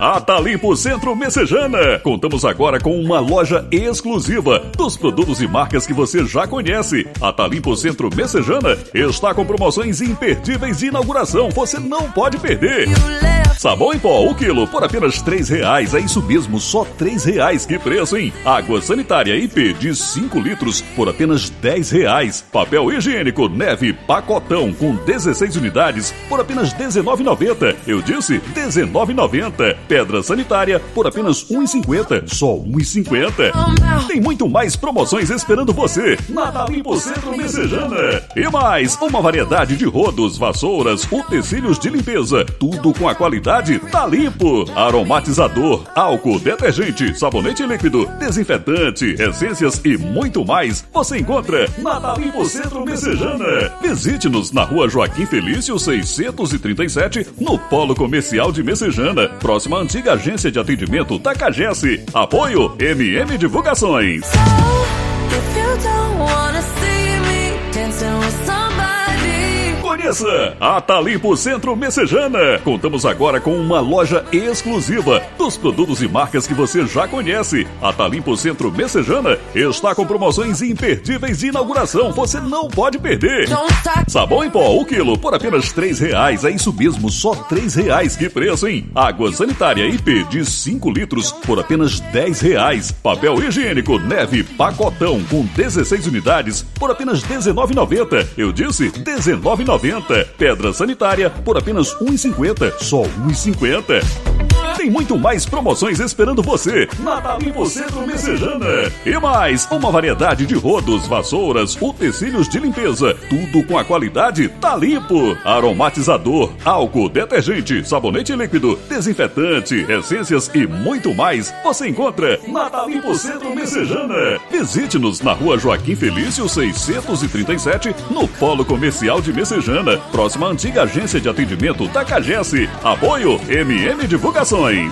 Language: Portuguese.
A Talimpo Centro Messejana. Contamos agora com uma loja exclusiva dos produtos e marcas que você já conhece. A Talimpo Centro Messejana está com promoções imperdíveis de inauguração. Você não pode perder. Sabão em pó, o quilo, por apenas três reais. É isso mesmo, só três reais. Que preço, hein? Água sanitária IP de 5 litros, por apenas dez reais. Papel higiênico Neve Pacotão com 16 unidades, por apenas R$19,90. Eu disse R$19,90. Pedra sanitária, por apenas R$1,50. Só R$1,50. Tem muito mais promoções esperando você. Natal Limpo Centro Messejana. E mais, uma variedade de rodos, vassouras, utensílios de limpeza. Tudo com a qualidade Tá Limpo. Aromatizador, álcool, detergente, sabonete líquido, desinfetante, essências e muito mais. Você encontra na Tá Limpo Centro Messejana. Visite-nos na rua Joaquim Felício 637, no Polo Comercial de Messejana, próxima à antiga agência de atendimento da Cagesse. Apoio MM Divulgações. Conheça a Centro Messejana. Contamos agora com uma loja exclusiva dos produtos e marcas que você já conhece. A Talimpo Centro Messejana está com promoções imperdíveis de inauguração. Você não pode perder. Sabão em pó, o quilo, por apenas três reais. É isso mesmo, só três reais. Que preço, hein? Água sanitária IP de 5 litros, por apenas dez reais. Papel higiênico Neve Pacotão com 16 unidades, por apenas R$19,90. Eu disse R$19,90. Pedra sanitária por apenas R$ 1,50. Só R$ 1,50. Tem muito mais promoções esperando você. Natal Limpo Centro Messejana. E mais, uma variedade de rodos, vassouras, utensílios de limpeza. Tudo com a qualidade Tá Limpo. Aromatizador, álcool, detergente, sabonete líquido, desinfetante, essências e muito mais. Você encontra Natal Limpo Centro Messejana. Visite-nos na rua Joaquim Felício 637, no Polo Comercial de Messejana, próxima à antiga agência de atendimento da Cagesse. Apoio MM Divulgações. Marines.